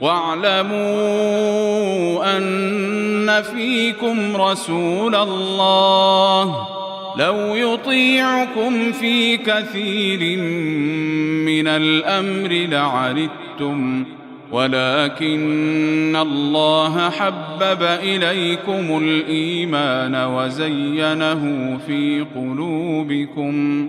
واعلموا أن فيكم رسول الله لو يطيعكم في كثير من الأمر لعنتم ولكن الله حبب إليكم الإيمان وزينه في قلوبكم.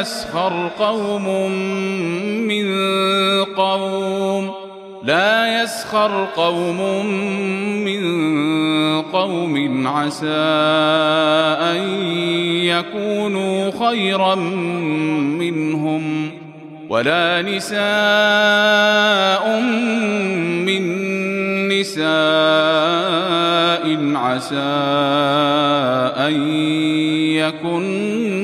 يسخر قوم من قوم لا يسخر قوم من قوم. عسى أن يكونوا خيرا منهم ولا نساء من نساء. عسى أن يكن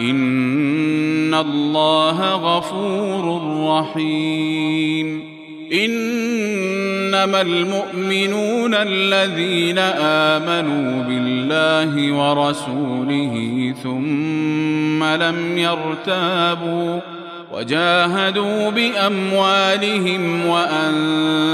إن الله غفور رحيم. إنما المؤمنون الذين آمنوا بالله ورسوله ثم لم يرتابوا وجاهدوا بأموالهم